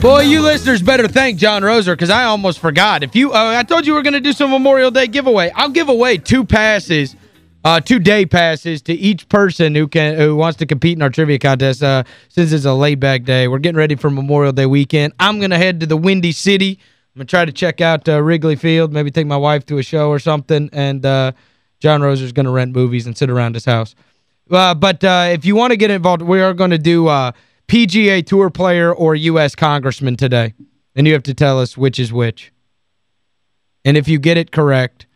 Boy, you listeners better thank John Roser because I almost forgot. If you, uh, I told you we are going to do some Memorial Day giveaway. I'll give away two passes, uh, two day passes to each person who can who wants to compete in our trivia contest. Uh, since it's a laid-back day, we're getting ready for Memorial Day weekend. I'm going to head to the Windy City. I'm going to try to check out uh, Wrigley Field, maybe take my wife to a show or something, and uh, John Roser's going to rent movies and sit around his house. Uh, but if you want to get involved, we are going to do PGA Tour player or U.S. congressman today. And you have to tell us which is which. And if you get it correct,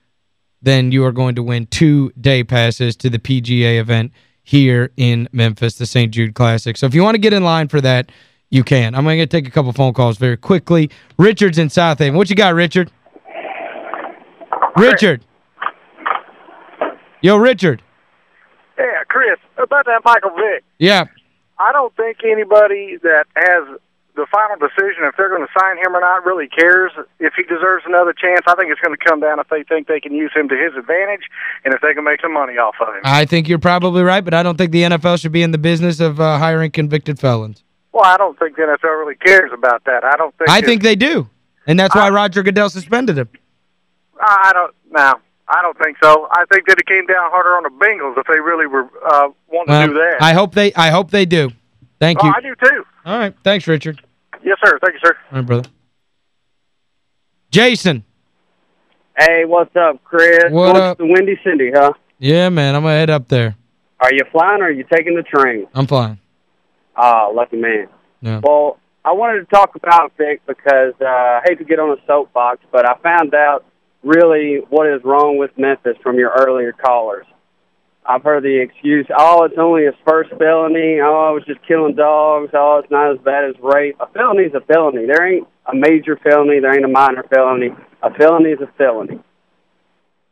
then you are going to win two day passes to the PGA event here in Memphis, the St. Jude Classic. So if you want to get in line for that, you can. I'm going to take a couple phone calls very quickly. Richard's in South Haven. What you got, Richard? Richard. Yo, Richard. Yeah, Chris, about that Michael Vick. Yeah. I don't think anybody that has the final decision if they're going to sign him or not really cares if he deserves another chance. I think it's going to come down if they think they can use him to his advantage and if they can make some money off of him. I think you're probably right, but I don't think the NFL should be in the business of uh, hiring convicted felons. Well, I don't think the NFL really cares about that. I don't think I think they do. And that's why I, Roger Goodell suspended him. I don't no. I don't think so. I think that it came down harder on the Bengals if they really were uh, wanting well, to do that. I hope they I hope they do. Thank oh, you. I do too. All right. Thanks, Richard. Yes, sir. Thank you, sir. All right, brother. Jason. Hey, what's up, Chris? What Going up? To Windy City, huh? Yeah, man. I'm going to head up there. Are you flying or are you taking the train? I'm flying. Ah, lucky man. Yeah. Well, I wanted to talk about Vick because uh, I hate to get on a soapbox, but I found out really what is wrong with Memphis from your earlier callers. I've heard the excuse, oh, it's only his first felony. Oh, I was just killing dogs. Oh, it's not as bad as rape. A felony is a felony. There ain't a major felony. There ain't a minor felony. A felony is a felony.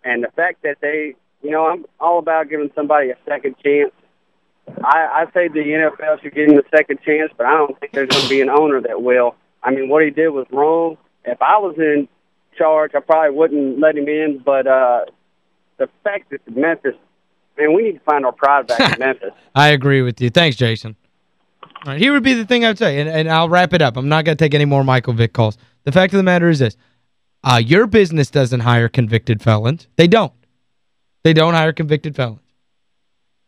And the fact that they, you know, I'm all about giving somebody a second chance. I, I say the NFL should give him a second chance, but I don't think there's going to be an owner that will. I mean, what he did was wrong. If I was in charge, I probably wouldn't let him in. But uh, the fact that Memphis, man, we need to find our pride back in Memphis. I agree with you. Thanks, Jason. Right, here would be the thing I'd say, and, and I'll wrap it up. I'm not going to take any more Michael Vick calls. The fact of the matter is this. Uh, your business doesn't hire convicted felons. They don't. They don't hire convicted felons.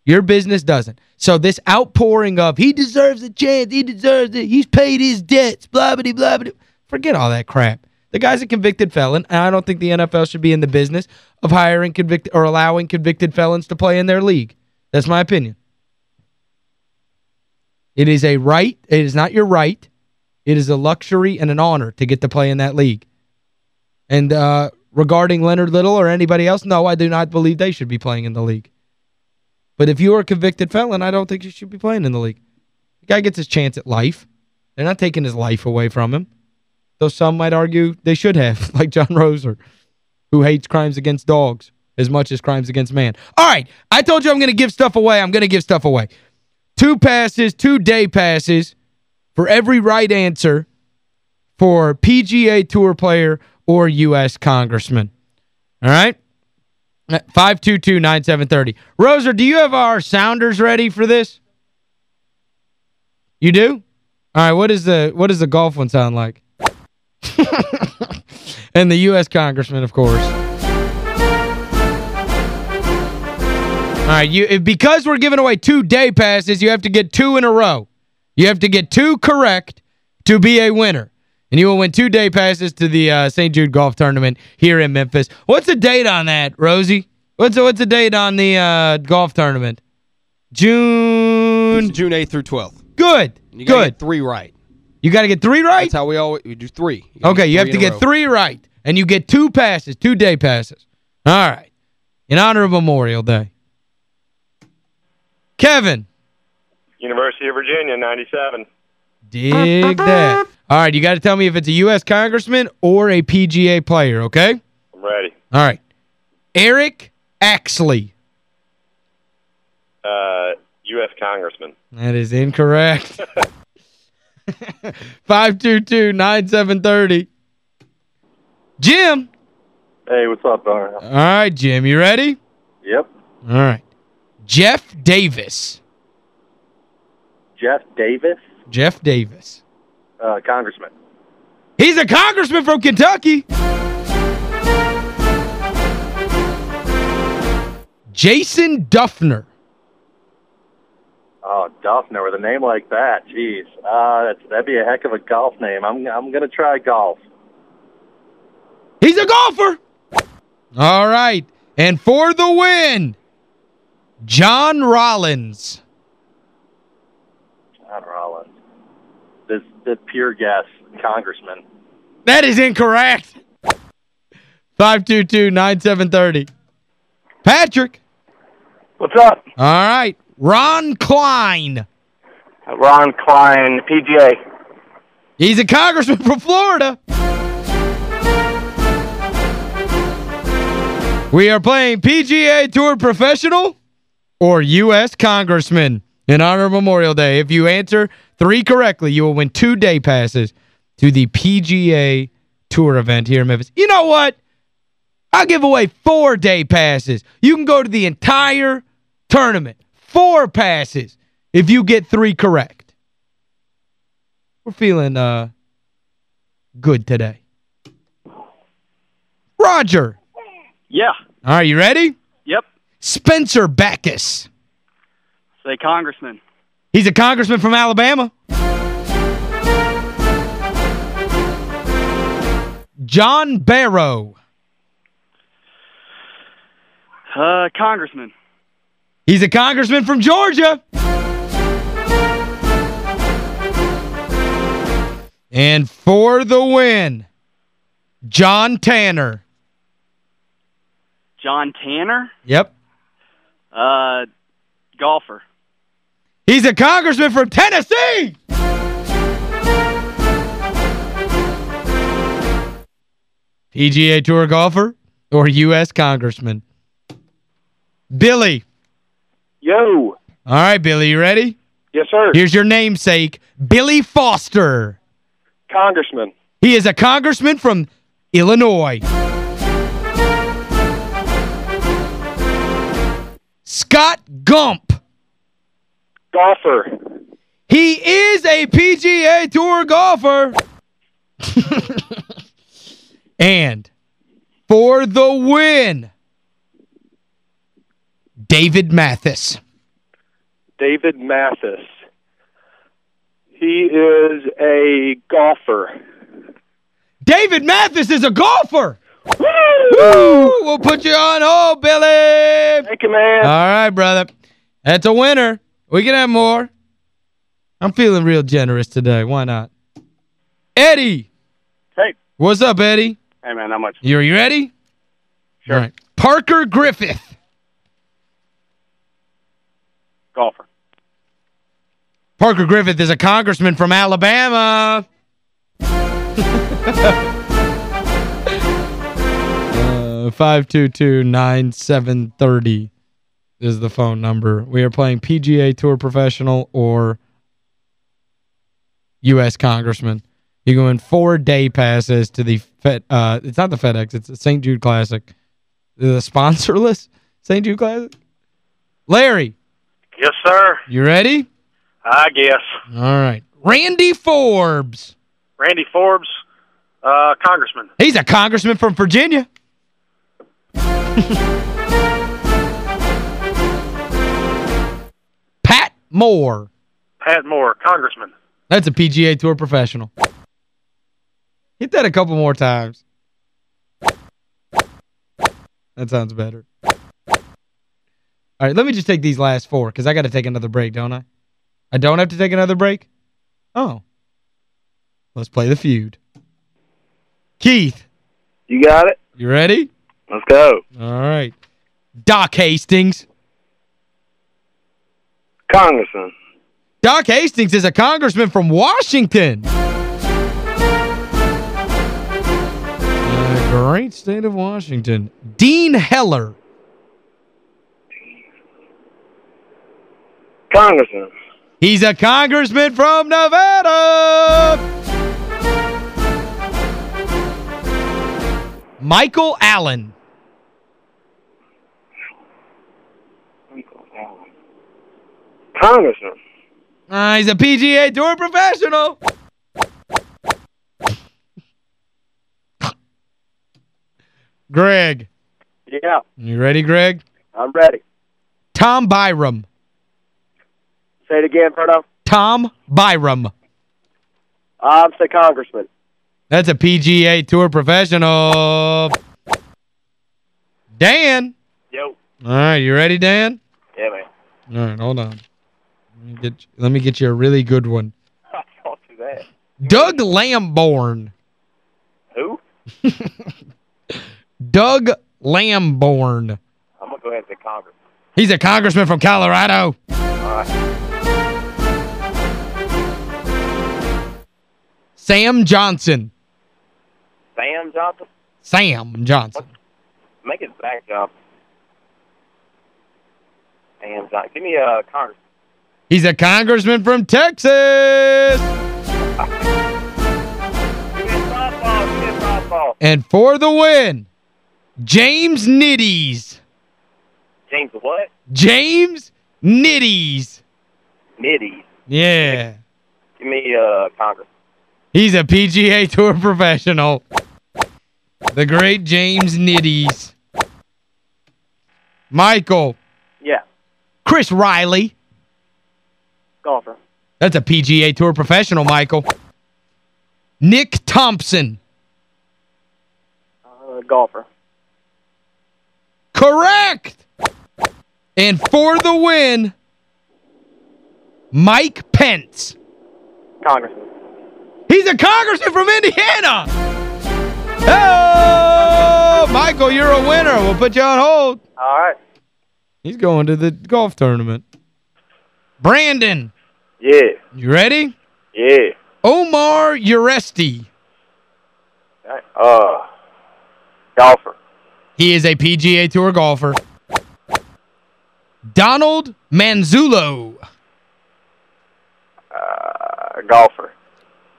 Your business doesn't. So this outpouring of, he deserves a chance, he deserves it, he's paid his debts, blah, blah, blah, blah. Forget all that crap. The guy's a convicted felon, and I don't think the NFL should be in the business of hiring convicted or allowing convicted felons to play in their league. That's my opinion. It is a right. It is not your right. It is a luxury and an honor to get to play in that league. And uh, regarding Leonard Little or anybody else, no, I do not believe they should be playing in the league. But if you are a convicted felon, I don't think you should be playing in the league. The guy gets his chance at life. They're not taking his life away from him. Though some might argue they should have, like John Roser, who hates crimes against dogs as much as crimes against man. All right, I told you I'm going to give stuff away. I'm going to give stuff away. Two passes, two day passes for every right answer for PGA Tour player or U.S. congressman. All right? 522-9730. Roser, do you have our sounders ready for this? You do? All right, what is the what does the golf one sound like? and the U.S. congressman, of course. All right, you because we're giving away two day passes, you have to get two in a row. You have to get two correct to be a winner. And you will win two day passes to the uh, St. Jude Golf Tournament here in Memphis. What's the date on that, Rosie? What's the, what's the date on the uh, golf tournament? June... June 8th through 12th. Good, you good. three right. You got to get three right? That's how we always we do three. You okay, you have to get row. three right. And you get two passes, two day passes. All right. In honor of Memorial Day. Kevin. University of Virginia, 97. Dig that. All right, you got to tell me if it's a U.S. congressman or a PGA player, okay? I'm ready. All right. Eric Axley. Uh, U.S. congressman. That is incorrect. 522-9730. Jim. Hey, what's up, Darren? All right, Jim, you ready? Yep. All right. Geoff Davis. Geoff Davis? Geoff Davis. Uh, congressman. He's a congressman from Kentucky. Jason Dufner. Oh, Dufner with a name like that. Jeez. Uh, that's, that'd be a heck of a golf name. I'm, I'm going to try golf. He's a golfer. All right. And for the win, John Rollins. John Rollins. This, the pure guess, congressman. That is incorrect. 522-9730. Patrick. What's up? All right. Ron Klein. Ron Klein, PGA. He's a congressman from Florida. We are playing PGA Tour Professional or U.S. Congressman in honor of Memorial Day. If you answer three correctly, you will win two day passes to the PGA Tour event here in Memphis. You know what? I'll give away four day passes. You can go to the entire tournament. Four passes if you get three correct. We're feeling uh good today. Roger. Yeah. All right, you ready? Yep. Spencer Bachus. Say congressman. He's a congressman from Alabama. John Barrow. Uh, congressman. He's a congressman from Georgia. And for the win, John Tanner. John Tanner. Yep. Uh, golfer. He's a congressman from Tennessee. PGA Tour golfer or U.S. congressman? Billy. Yo. All right, Billy, you ready? Yes, sir. Here's your namesake, Billy Foster. Congressman. He is a congressman from Illinois. Scott Gump. Golfer. He is a PGA Tour golfer. and for the win, David Mathis. David Mathis. He is a golfer. David Mathis is a golfer. Woo! Woo! We'll put you on hold, Billy. Thank you, man. All right, brother. That's a winner. We can have more. I'm feeling real generous today. Why not? Eddie. Hey. What's up, Eddie? Hey, man, how much? You, are you ready? Sure. All right. Parker Griffith. Golfer. Parker Griffith is a congressman from Alabama. uh, 522-9730 is the phone number. We are playing PGA Tour Professional or U.S. Congressman. You go in four day passes to the Fed, uh it's not the FedEx, it's the St. Jude Classic. The sponsorless St. Jude Classic. Larry, Yes, sir. you ready? I guess. All right. Randy Forbes. Randy Forbes, uh, Congressman. He's a congressman from Virginia. Pat Moore. Pat Moore, Congressman. That's a PGA Tour professional. Hit that a couple more times. That sounds better. All right, let me just take these last four because I got to take another break, don't I? I don't have to take another break? Oh. Let's play the feud. Keith, You got it? you ready? Let's go. All right. Doc Hastings. Congressman. Doc Hastings is a congressman from Washington. The great state of Washington. Dean Heller. Congressman. He's a congressman from Nevada. Michael Allen. Congressman. Uh, he's a PGA Tour professional. Greg. Yeah. You ready, Greg? I'm ready. Tom Byrum. Say it again, Ferdo. Tom Byrum. I'm the congressman. That's a PGA Tour professional. Dan. Yo. All right, you ready, Dan? Yeah, man. All right, hold on. Let me get, let me get you a really good one. Don't do that. Doug Lamborn. Who? Doug Lamborn. I'm going to go ahead and say Congress. He's a congressman from Colorado. All right. Sam Johnson. Sam Johnson? Sam Johnson. Make it back up. Sam Johnson. Give me a Congress. He's a congressman from Texas. Give me a softball. Give me a softball. And for the win, James Nitties. James what? James Nitties. Nitties. Yeah. Give me uh Congress. He's a PGA Tour professional. The great James Nitties. Michael. Yeah. Chris Riley. Golfer. That's a PGA Tour professional, Michael. Nick Thompson. Uh, golfer. Correct! And for the win, Mike Pence. Congressman. He's a congressman from Indiana! Oh, Michael, you're a winner. We'll put you on hold. All right. He's going to the golf tournament. Brandon, Yeah. you ready? Yeah. Omar Uresti. Uh, golfer. He is a PGA Tour golfer. Donald Manzullo. Uh, golfer.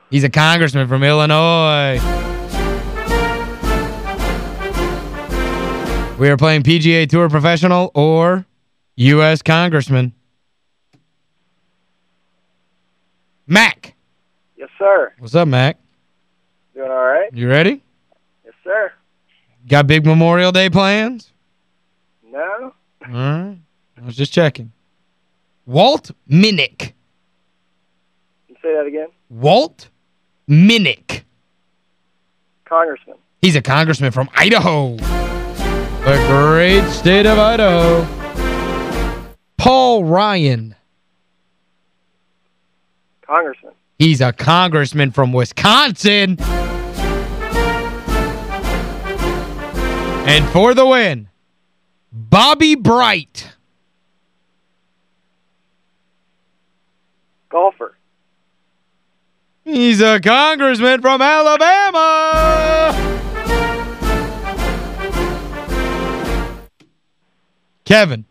He's a congressman from Illinois. We are playing PGA Tour professional or U.S. congressman. Mac. Yes, sir. What's up, Mac? Doing all right? You ready? Yes, sir. Got big Memorial Day plans? No? All right. I was just checking. Walt Minnick. Say that again. Walt Minnick. Congressman. He's a congressman from Idaho. The great state of Idaho. Paul Ryan. Congressman. He's a congressman from Wisconsin. And for the win, Bobby Bright. Golfer. He's a congressman from Alabama. Kevin.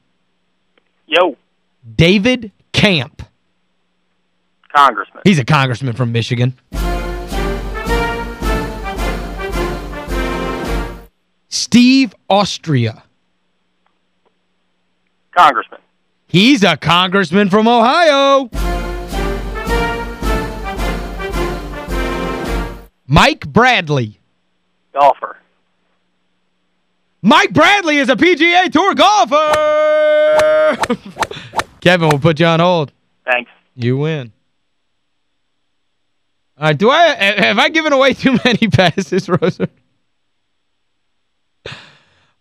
Yo. David Camp. Congressman. He's a congressman from Michigan. Steve Austria. Congressman. He's a congressman from Ohio. Mike Bradley. Golfer. Mike Bradley is a PGA Tour golfer. Kevin, we'll put you on hold. Thanks. You win. All right, do I have I given away too many passes, Roser?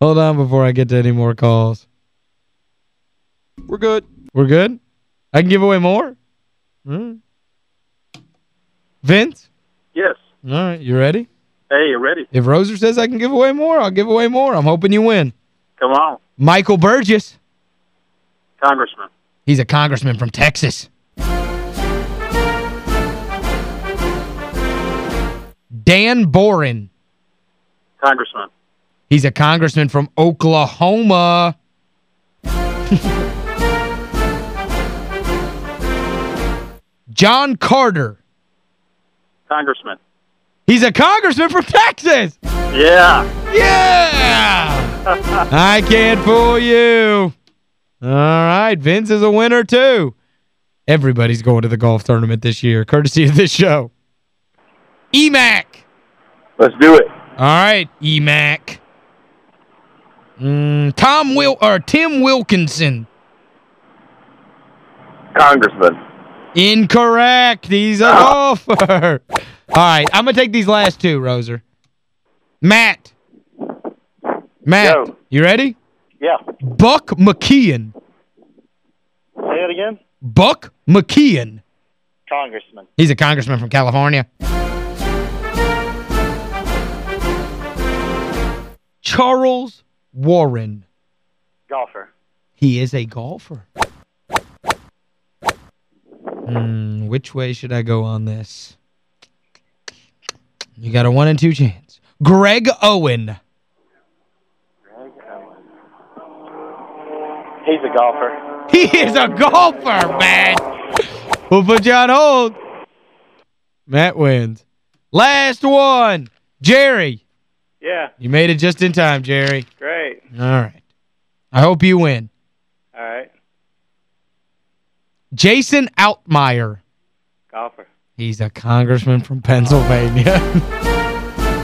Hold on before I get to any more calls. We're good. We're good? I can give away more? Hmm. Vince? All right, you ready? Hey, you ready? If Roser says I can give away more, I'll give away more. I'm hoping you win. Come on. Michael Burgess. Congressman. He's a congressman from Texas. Dan Boren. Congressman. He's a congressman from Oklahoma. John Carter. Congressman. He's a congressman from Texas. Yeah. Yeah! I can't fool you. All right, Vince is a winner too. Everybody's going to the golf tournament this year, courtesy of this show. EMAC. Let's do it. All right, EMAC. Mm, Tom Wil or Tim Wilkinson. Congressman. Incorrect. He's a ah. golfer. All right, I'm going to take these last two, Roser. Matt. Matt, Yo. you ready? Yeah. Buck McKeon. Say it again. Buck McKeon. Congressman. He's a congressman from California. Charles Warren. Golfer. He is a golfer. Hmm, which way should I go on this? You got a one and two chance. Greg Owen. He's a golfer. He is a golfer, man. We'll put you on hold. Matt wins. Last one. Jerry. Yeah, You made it just in time, Jerry. great. All right. I hope you win. All right, Jason Altmire. golfer. He's a congressman from Pennsylvania.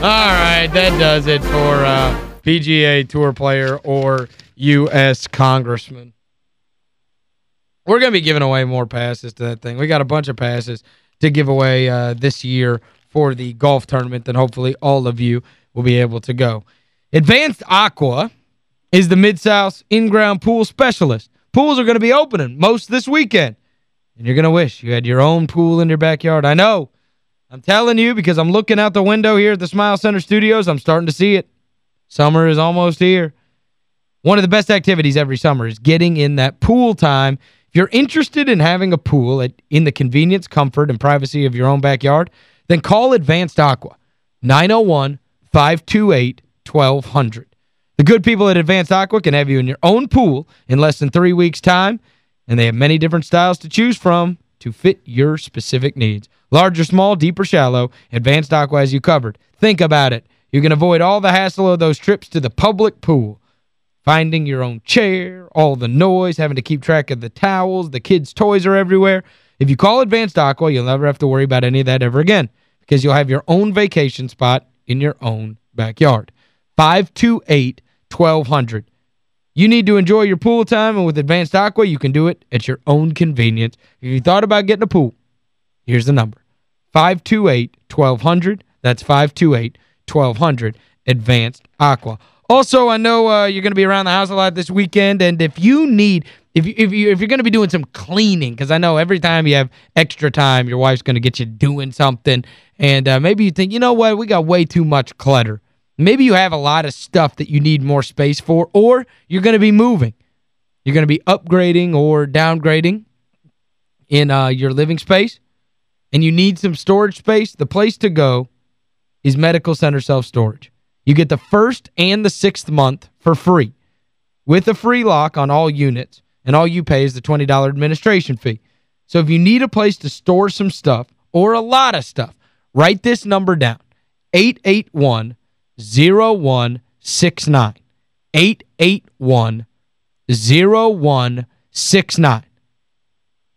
All right, that does it for uh, PGA Tour player or U.S. congressman. We're going to be giving away more passes to that thing. We got a bunch of passes to give away uh, this year for the golf tournament that hopefully all of you will be able to go. Advanced Aqua is the Mid-South in-ground pool specialist. Pools are going to be opening most this weekend. And you're going to wish you had your own pool in your backyard. I know. I'm telling you because I'm looking out the window here at the Smile Center Studios. I'm starting to see it. Summer is almost here. One of the best activities every summer is getting in that pool time. If you're interested in having a pool at, in the convenience, comfort, and privacy of your own backyard, then call Advanced Aqua, 901-528-1200. The good people at Advanced Aqua can have you in your own pool in less than three weeks' time, and they have many different styles to choose from to fit your specific needs. Large or small, deep or shallow, Advanced Aqua has you covered. Think about it. You can avoid all the hassle of those trips to the public pool. Finding your own chair, all the noise, having to keep track of the towels, the kids' toys are everywhere. If you call Advanced Aqua, you'll never have to worry about any of that ever again because you'll have your own vacation spot in your own backyard. 528-1200. You need to enjoy your pool time, and with Advanced Aqua, you can do it at your own convenience. If you thought about getting a pool, here's the number. 528-1200. That's 528-1200. Advanced Aqua. Also, I know uh, you're going to be around the house a lot this weekend, and if you need if you, if you if you're going to be doing some cleaning because I know every time you have extra time, your wife's going to get you doing something and uh, maybe you think, "You know what? We got way too much clutter." Maybe you have a lot of stuff that you need more space for or you're going to be moving. You're going to be upgrading or downgrading in uh, your living space and you need some storage space. The place to go is Medical Center Self-Storage. You get the first and the sixth month for free with a free lock on all units, and all you pay is the $20 administration fee. So if you need a place to store some stuff or a lot of stuff, write this number down, 881-0169. 881-0169.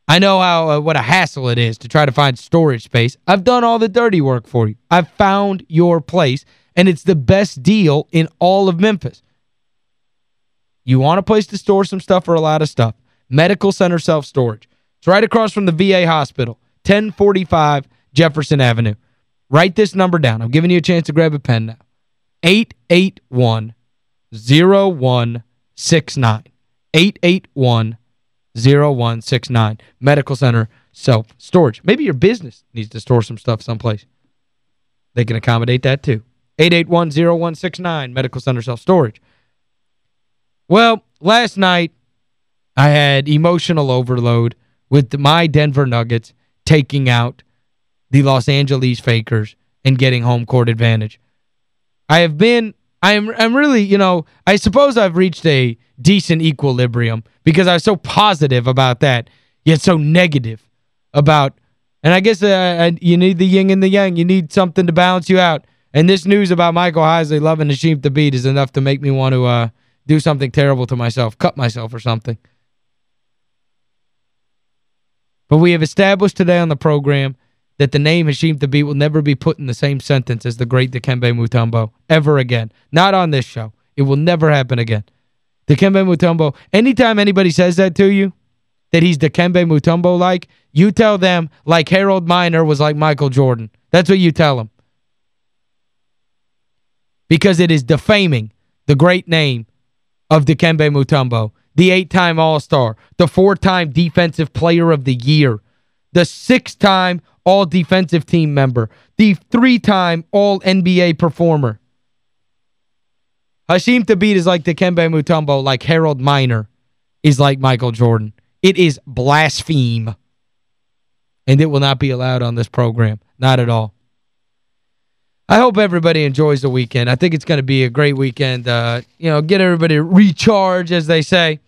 I know how uh, what a hassle it is to try to find storage space. I've done all the dirty work for you. I've found your place, and it's the best deal in all of Memphis. You want a place to store some stuff or a lot of stuff. Medical Center Self-Storage. It's right across from the VA Hospital, 1045 Jefferson Avenue. Write this number down. I'm giving you a chance to grab a pen now. 881-0169. 881-0169. Medical Center Self-Storage. Maybe your business needs to store some stuff someplace. They can accommodate that too. 881-0169. Medical Center Self-Storage. Well, last night I had emotional overload with my Denver Nuggets taking out the Los Angeles Fakers and getting home court advantage. I have been I'm I'm really, you know, I suppose I've reached a decent equilibrium because I was so positive about that, yet so negative about and I guess uh, you need the yin and the yang. You need something to balance you out. And this news about Michael Heisley loving Hasheem Thabeet is enough to make me want to uh, do something terrible to myself, cut myself or something. But we have established today on the program that the name Hasheem Thabeet will never be put in the same sentence as the great Dikembe Mutombo ever again. Not on this show. It will never happen again. Dikembe Mutombo, anytime anybody says that to you, that he's Dikembe Mutombo like, you tell them like Harold Miner was like Michael Jordan. That's what you tell them. Because it is defaming the great name of Dikembe Mutombo, the eight-time All-Star, the four-time Defensive Player of the Year, the six-time All-Defensive Team member, the three-time All-NBA performer. Hasheem Thabeet is like Dikembe Mutombo, like Harold Miner is like Michael Jordan. It is blaspheme. And it will not be allowed on this program. Not at all. I hope everybody enjoys the weekend. I think it's going to be a great weekend. Uh, you know, get everybody recharge, as they say.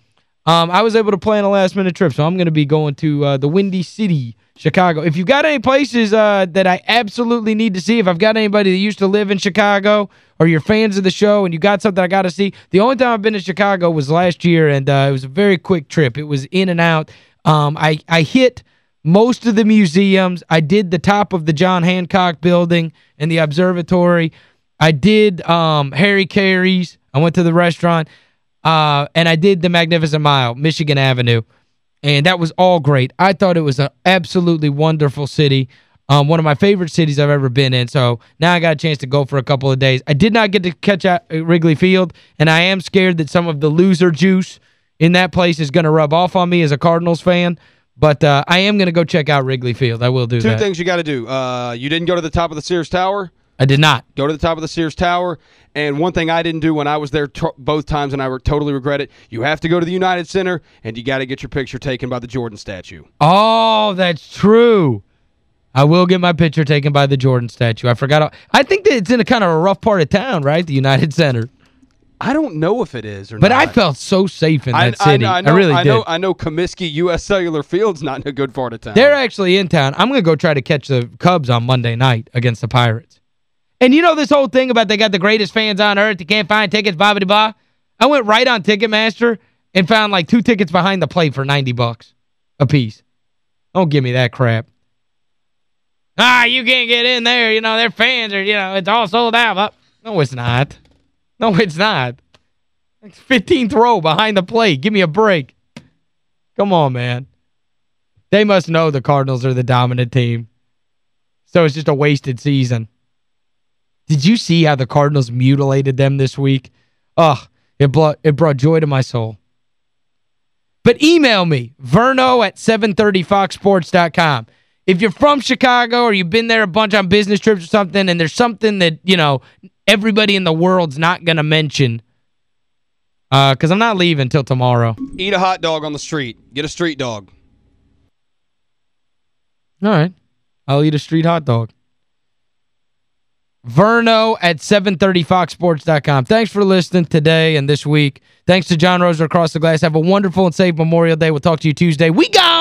Um, I was able to plan a last-minute trip, so I'm going to be going to uh, the Windy City, Chicago. If you've got any places uh, that I absolutely need to see, if I've got anybody that used to live in Chicago or you're fans of the show and you got something I got to see, the only time I've been to Chicago was last year, and uh, it was a very quick trip. It was in and out. Um, I, I hit most of the museums. I did the top of the John Hancock building and the observatory. I did um, Harry Caray's. I went to the restaurant. Uh, and I did the Magnificent Mile, Michigan Avenue. And that was all great. I thought it was an absolutely wonderful city. Um, one of my favorite cities I've ever been in. So now I got a chance to go for a couple of days. I did not get to catch out Wrigley Field, and I am scared that some of the loser juice in that place is going to rub off on me as a Cardinals fan. But uh, I am going to go check out Wrigley Field. I will do Two that. things you got to do. Uh, you didn't go to the top of the Sears Tower. I did not. Go to the top of the Sears Tower. And one thing I didn't do when I was there both times, and I re totally regret it, you have to go to the United Center, and you got to get your picture taken by the Jordan statue. Oh, that's true. I will get my picture taken by the Jordan statue. I forgot. I think that it's in a kind of a rough part of town, right? The United Center. I don't know if it is or but not. But I felt so safe in that I, city. I, I, know, I really I did. Know, I know Comiskey U.S. Cellular Field's not in a good part of town. They're actually in town. I'm going to go try to catch the Cubs on Monday night against the Pirates. And you know this whole thing about they got the greatest fans on earth, you can't find tickets, blah, blah. I went right on Ticketmaster and found like two tickets behind the plate for 90 bucks a piece. Don't give me that crap. Ah, you can't get in there. You know, their fans are, you know, it's all sold out. but No, it's not. No, it's not. It's 15th row behind the plate. Give me a break. Come on, man. They must know the Cardinals are the dominant team. So it's just a wasted season. Did you see how the Cardinals mutilated them this week? Ugh, it brought, it brought joy to my soul. But email me, verno at 730foxsports.com. If you're from Chicago or you've been there a bunch on business trips or something and there's something that, you know, everybody in the world's not going to mention, because uh, I'm not leaving until tomorrow. Eat a hot dog on the street. Get a street dog. All right. I'll eat a street hot dog. Verno at 730foxsports.com. Thanks for listening today and this week. Thanks to John Roser across the glass. Have a wonderful and safe Memorial Day. We'll talk to you Tuesday. We gone!